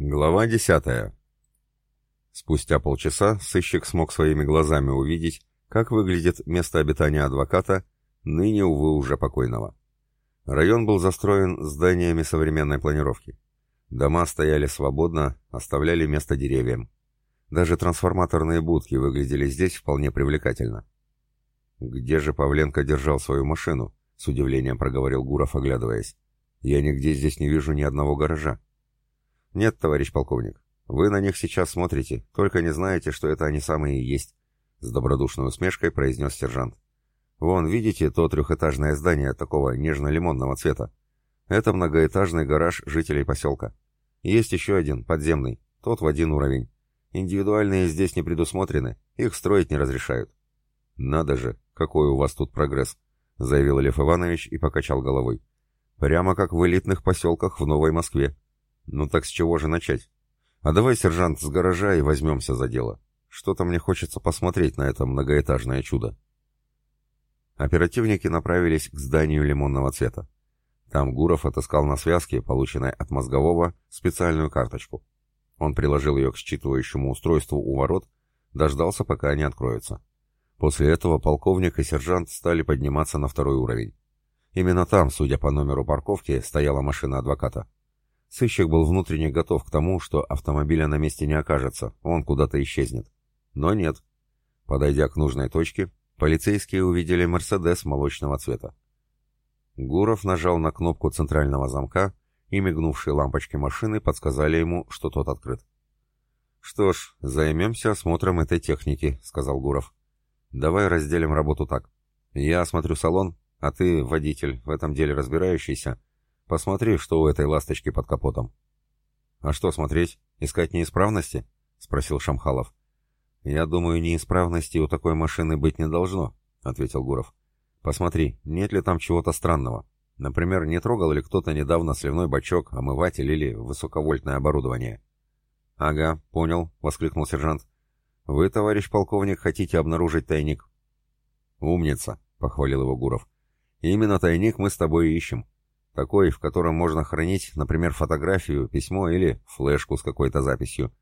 Глава десятая. Спустя полчаса сыщик смог своими глазами увидеть, как выглядит место обитания адвоката, ныне, увы, уже покойного. Район был застроен зданиями современной планировки. Дома стояли свободно, оставляли место деревьям. Даже трансформаторные будки выглядели здесь вполне привлекательно. «Где же Павленко держал свою машину?» — с удивлением проговорил Гуров, оглядываясь. «Я нигде здесь не вижу ни одного гаража». «Нет, товарищ полковник, вы на них сейчас смотрите, только не знаете, что это они самые и есть», — с добродушной усмешкой произнес сержант. «Вон, видите то трехэтажное здание такого нежно-лимонного цвета? Это многоэтажный гараж жителей поселка. Есть еще один, подземный, тот в один уровень. Индивидуальные здесь не предусмотрены, их строить не разрешают». «Надо же, какой у вас тут прогресс», — заявил Лев Иванович и покачал головой. «Прямо как в элитных поселках в Новой Москве. Ну так с чего же начать? А давай, сержант, с гаража и возьмемся за дело. Что-то мне хочется посмотреть на это многоэтажное чудо. Оперативники направились к зданию лимонного цвета. Там Гуров отыскал на связке, полученной от мозгового, специальную карточку. Он приложил ее к считывающему устройству у ворот, дождался, пока они откроются. После этого полковник и сержант стали подниматься на второй уровень. Именно там, судя по номеру парковки, стояла машина адвоката. Сыщик был внутренне готов к тому, что автомобиля на месте не окажется, он куда-то исчезнет. Но нет. Подойдя к нужной точке, полицейские увидели «Мерседес» молочного цвета. Гуров нажал на кнопку центрального замка, и мигнувшие лампочки машины подсказали ему, что тот открыт. «Что ж, займемся осмотром этой техники», — сказал Гуров. «Давай разделим работу так. Я осмотрю салон, а ты, водитель, в этом деле разбирающийся, Посмотри, что у этой ласточки под капотом. А что смотреть? Искать неисправности? Спросил Шамхалов. Я думаю, неисправности у такой машины быть не должно, ответил Гуров. Посмотри, нет ли там чего-то странного. Например, не трогал ли кто-то недавно сливной бачок, омыватель или высоковольтное оборудование? Ага, понял, воскликнул сержант. Вы, товарищ полковник, хотите обнаружить тайник? Умница, похвалил его Гуров. Именно тайник мы с тобой ищем. Такой, в котором можно хранить, например, фотографию, письмо или флешку с какой-то записью.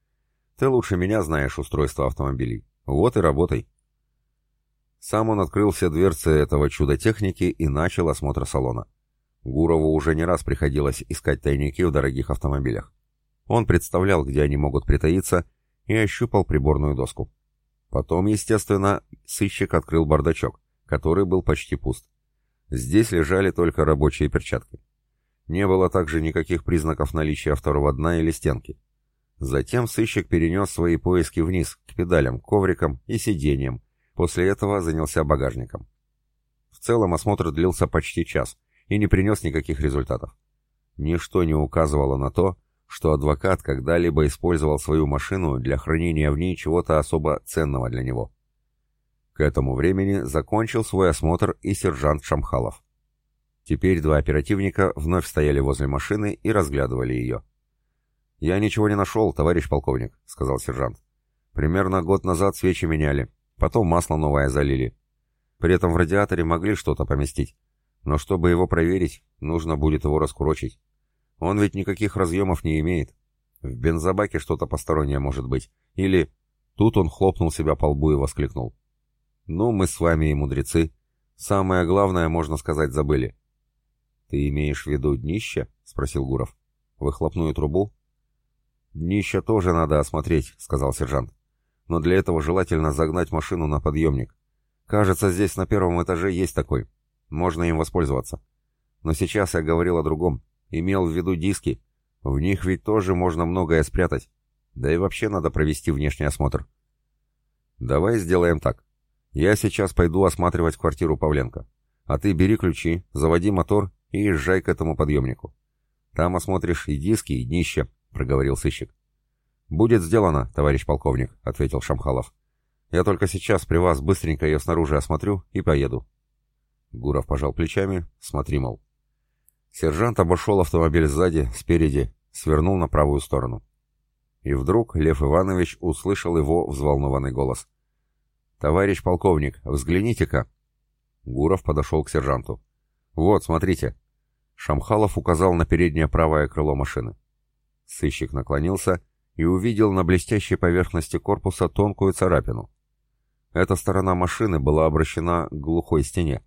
Ты лучше меня знаешь устройство автомобилей. Вот и работай. Сам он открыл все дверцы этого чуда техники и начал осмотр салона. Гурову уже не раз приходилось искать тайники в дорогих автомобилях. Он представлял, где они могут притаиться, и ощупал приборную доску. Потом, естественно, сыщик открыл бардачок, который был почти пуст. Здесь лежали только рабочие перчатки. Не было также никаких признаков наличия второго дна или стенки. Затем сыщик перенес свои поиски вниз, к педалям, коврикам и сиденьям. После этого занялся багажником. В целом осмотр длился почти час и не принес никаких результатов. Ничто не указывало на то, что адвокат когда-либо использовал свою машину для хранения в ней чего-то особо ценного для него. К этому времени закончил свой осмотр и сержант Шамхалов. Теперь два оперативника вновь стояли возле машины и разглядывали ее. «Я ничего не нашел, товарищ полковник», — сказал сержант. «Примерно год назад свечи меняли, потом масло новое залили. При этом в радиаторе могли что-то поместить. Но чтобы его проверить, нужно будет его раскурочить. Он ведь никаких разъемов не имеет. В бензобаке что-то постороннее может быть. Или...» Тут он хлопнул себя по лбу и воскликнул. «Ну, мы с вами и мудрецы. Самое главное, можно сказать, забыли». «Ты имеешь в виду днище?» — спросил Гуров. «Выхлопную трубу?» «Днище тоже надо осмотреть», — сказал сержант. «Но для этого желательно загнать машину на подъемник. Кажется, здесь на первом этаже есть такой. Можно им воспользоваться. Но сейчас я говорил о другом. Имел в виду диски. В них ведь тоже можно многое спрятать. Да и вообще надо провести внешний осмотр». «Давай сделаем так. Я сейчас пойду осматривать квартиру Павленко. А ты бери ключи, заводи мотор и езжай к этому подъемнику. Там осмотришь и диски, и днище», — проговорил сыщик. «Будет сделано, товарищ полковник», — ответил Шамхалов. «Я только сейчас при вас быстренько ее снаружи осмотрю и поеду». Гуров пожал плечами, смотри, мол. Сержант обошел автомобиль сзади, спереди, свернул на правую сторону. И вдруг Лев Иванович услышал его взволнованный голос. «Товарищ полковник, взгляните-ка!» Гуров подошел к сержанту. «Вот, смотрите!» Шамхалов указал на переднее правое крыло машины. Сыщик наклонился и увидел на блестящей поверхности корпуса тонкую царапину. Эта сторона машины была обращена к глухой стене.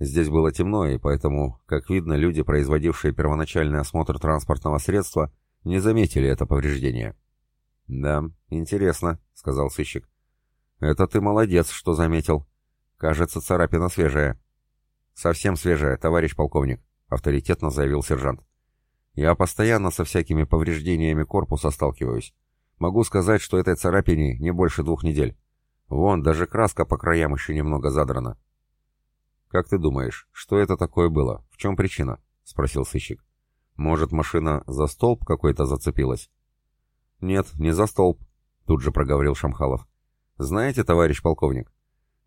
Здесь было темно, и поэтому, как видно, люди, производившие первоначальный осмотр транспортного средства, не заметили это повреждение. «Да, интересно», — сказал сыщик. «Это ты молодец, что заметил. Кажется, царапина свежая». «Совсем свежая, товарищ полковник», — авторитетно заявил сержант. Я постоянно со всякими повреждениями корпуса сталкиваюсь. Могу сказать, что этой царапине не больше двух недель. Вон, даже краска по краям еще немного задрана. «Как ты думаешь, что это такое было? В чем причина?» — спросил сыщик. «Может, машина за столб какой-то зацепилась?» «Нет, не за столб», — тут же проговорил Шамхалов. «Знаете, товарищ полковник,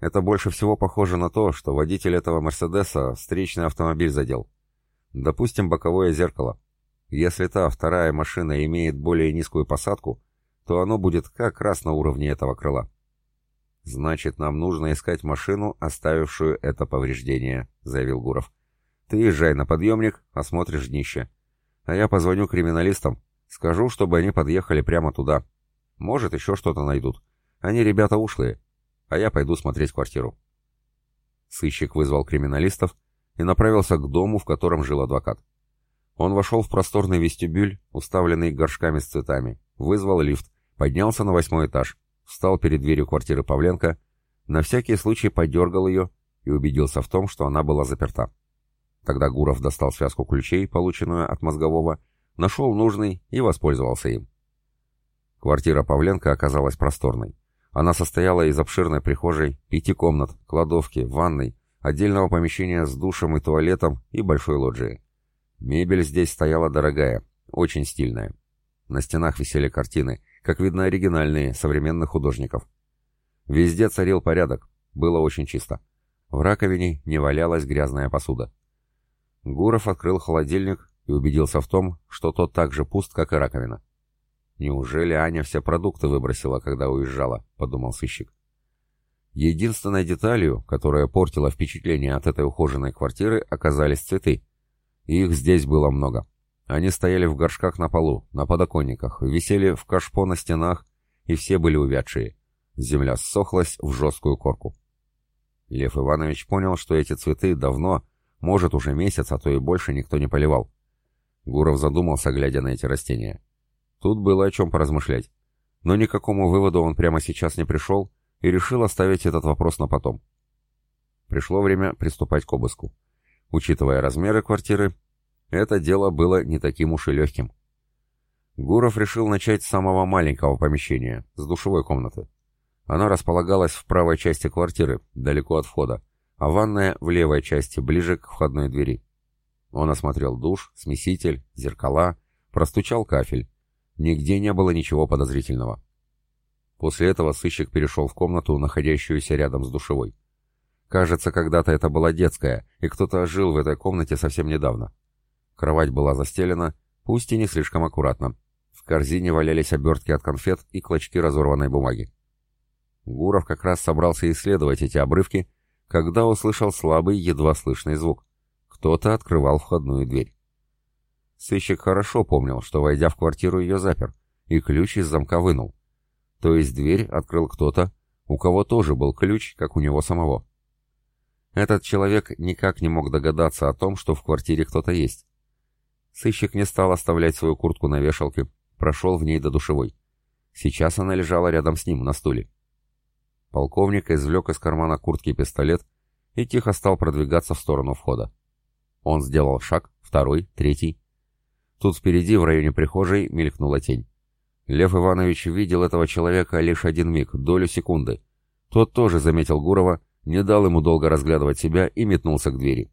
это больше всего похоже на то, что водитель этого «Мерседеса» встречный автомобиль задел. Допустим, боковое зеркало. Если та вторая машина имеет более низкую посадку, то оно будет как раз на уровне этого крыла. «Значит, нам нужно искать машину, оставившую это повреждение», — заявил Гуров. «Ты езжай на подъемник, осмотришь днище. А я позвоню криминалистам, скажу, чтобы они подъехали прямо туда. Может, еще что-то найдут. Они ребята ушлые. А я пойду смотреть квартиру». Сыщик вызвал криминалистов и направился к дому, в котором жил адвокат. Он вошел в просторный вестибюль, уставленный горшками с цветами, вызвал лифт, поднялся на восьмой этаж, встал перед дверью квартиры Павленко, на всякий случай подергал ее и убедился в том, что она была заперта. Тогда Гуров достал связку ключей, полученную от мозгового, нашел нужный и воспользовался им. Квартира Павленко оказалась просторной. Она состояла из обширной прихожей, пяти комнат, кладовки, ванной, отдельного помещения с душем и туалетом и большой лоджией. Мебель здесь стояла дорогая, очень стильная. На стенах висели картины, как видно оригинальные, современных художников. Везде царил порядок, было очень чисто. В раковине не валялась грязная посуда. Гуров открыл холодильник и убедился в том, что тот так же пуст, как и раковина. «Неужели Аня все продукты выбросила, когда уезжала?» — подумал сыщик. Единственной деталью, которая портила впечатление от этой ухоженной квартиры, оказались цветы. Их здесь было много. Они стояли в горшках на полу, на подоконниках, висели в кашпо на стенах, и все были увядшие. Земля ссохлась в жесткую корку. Лев Иванович понял, что эти цветы давно, может уже месяц, а то и больше никто не поливал. Гуров задумался, глядя на эти растения. Тут было о чем поразмышлять. Но никакому выводу он прямо сейчас не пришел и решил оставить этот вопрос на потом. Пришло время приступать к обыску. Учитывая размеры квартиры, это дело было не таким уж и легким. Гуров решил начать с самого маленького помещения, с душевой комнаты. Она располагалась в правой части квартиры, далеко от входа, а ванная в левой части, ближе к входной двери. Он осмотрел душ, смеситель, зеркала, простучал кафель. Нигде не было ничего подозрительного. После этого сыщик перешел в комнату, находящуюся рядом с душевой. Кажется, когда-то это была детская, и кто-то жил в этой комнате совсем недавно. Кровать была застелена, пусть и не слишком аккуратно. В корзине валялись обертки от конфет и клочки разорванной бумаги. Гуров как раз собрался исследовать эти обрывки, когда услышал слабый, едва слышный звук. Кто-то открывал входную дверь. Сыщик хорошо помнил, что, войдя в квартиру, ее запер, и ключ из замка вынул. То есть дверь открыл кто-то, у кого тоже был ключ, как у него самого. Этот человек никак не мог догадаться о том, что в квартире кто-то есть. Сыщик не стал оставлять свою куртку на вешалке, прошел в ней до душевой. Сейчас она лежала рядом с ним, на стуле. Полковник извлек из кармана куртки пистолет и тихо стал продвигаться в сторону входа. Он сделал шаг, второй, третий. Тут впереди, в районе прихожей, мелькнула тень. Лев Иванович видел этого человека лишь один миг, долю секунды. Тот тоже заметил Гурова, не дал ему долго разглядывать себя и метнулся к двери.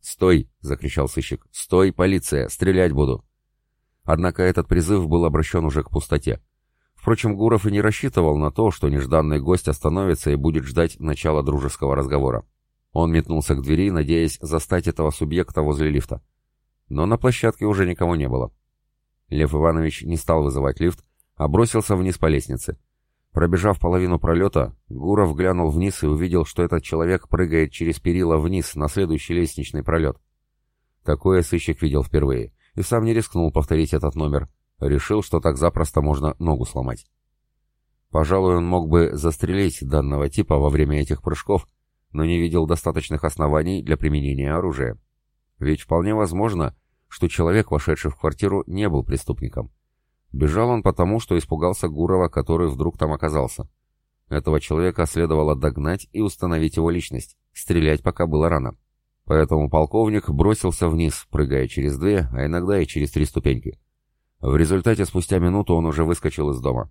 «Стой!» — закричал сыщик. «Стой, полиция! Стрелять буду!» Однако этот призыв был обращен уже к пустоте. Впрочем, Гуров и не рассчитывал на то, что нежданный гость остановится и будет ждать начала дружеского разговора. Он метнулся к двери, надеясь застать этого субъекта возле лифта. Но на площадке уже никого не было. Лев Иванович не стал вызывать лифт, а бросился вниз по лестнице. Пробежав половину пролета, Гуров глянул вниз и увидел, что этот человек прыгает через перила вниз на следующий лестничный пролет. Такое сыщик видел впервые, и сам не рискнул повторить этот номер. Решил, что так запросто можно ногу сломать. Пожалуй, он мог бы застрелить данного типа во время этих прыжков, но не видел достаточных оснований для применения оружия. Ведь вполне возможно, что человек, вошедший в квартиру, не был преступником. Бежал он потому, что испугался Гурова, который вдруг там оказался. Этого человека следовало догнать и установить его личность. Стрелять пока было рано. Поэтому полковник бросился вниз, прыгая через две, а иногда и через три ступеньки. В результате спустя минуту он уже выскочил из дома.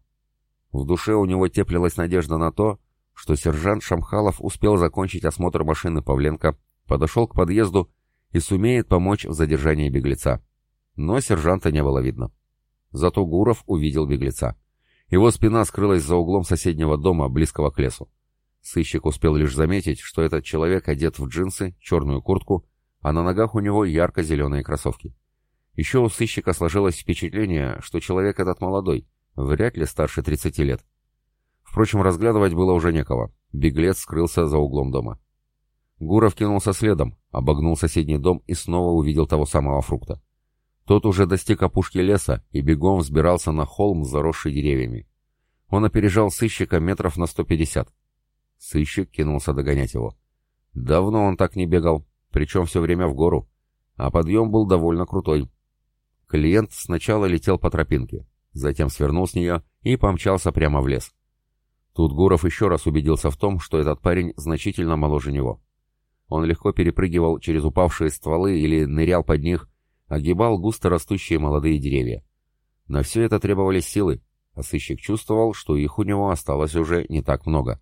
В душе у него теплилась надежда на то, что сержант Шамхалов успел закончить осмотр машины Павленко, подошел к подъезду и сумеет помочь в задержании беглеца. Но сержанта не было видно. Зато Гуров увидел беглеца. Его спина скрылась за углом соседнего дома, близкого к лесу. Сыщик успел лишь заметить, что этот человек одет в джинсы, черную куртку, а на ногах у него ярко-зеленые кроссовки. Еще у сыщика сложилось впечатление, что человек этот молодой, вряд ли старше 30 лет. Впрочем, разглядывать было уже некого. Беглец скрылся за углом дома. Гуров кинулся следом, обогнул соседний дом и снова увидел того самого фрукта. Тот уже достиг опушки леса и бегом взбирался на холм, заросший деревьями. Он опережал сыщика метров на 150. Сыщик кинулся догонять его. Давно он так не бегал, причем все время в гору, а подъем был довольно крутой. Клиент сначала летел по тропинке, затем свернул с нее и помчался прямо в лес. Тут Гуров еще раз убедился в том, что этот парень значительно моложе него. Он легко перепрыгивал через упавшие стволы или нырял под них, огибал густо растущие молодые деревья. На все это требовались силы, а сыщик чувствовал, что их у него осталось уже не так много.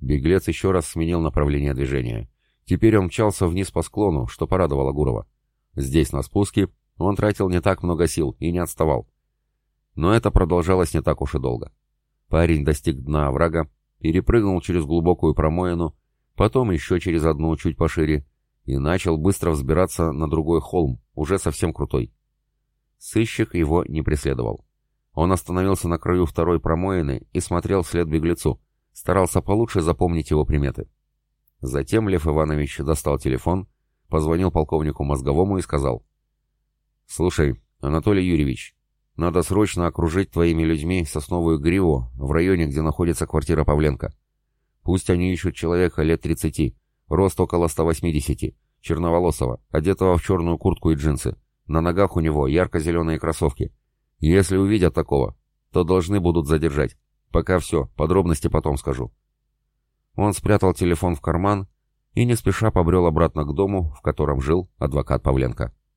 Беглец еще раз сменил направление движения. Теперь он мчался вниз по склону, что порадовало Гурова. Здесь, на спуске, он тратил не так много сил и не отставал. Но это продолжалось не так уж и долго. Парень достиг дна оврага, перепрыгнул через глубокую промоину, потом еще через одну чуть пошире, и начал быстро взбираться на другой холм, уже совсем крутой. Сыщик его не преследовал. Он остановился на краю второй промоины и смотрел вслед беглецу, старался получше запомнить его приметы. Затем Лев Иванович достал телефон, позвонил полковнику Мозговому и сказал. «Слушай, Анатолий Юрьевич, надо срочно окружить твоими людьми сосновую гриву в районе, где находится квартира Павленко. Пусть они ищут человека лет 30, рост около 180, черноволосого, одетого в черную куртку и джинсы. На ногах у него ярко-зеленые кроссовки. Если увидят такого, то должны будут задержать. Пока все, подробности потом скажу. Он спрятал телефон в карман и не спеша побрел обратно к дому, в котором жил адвокат Павленко.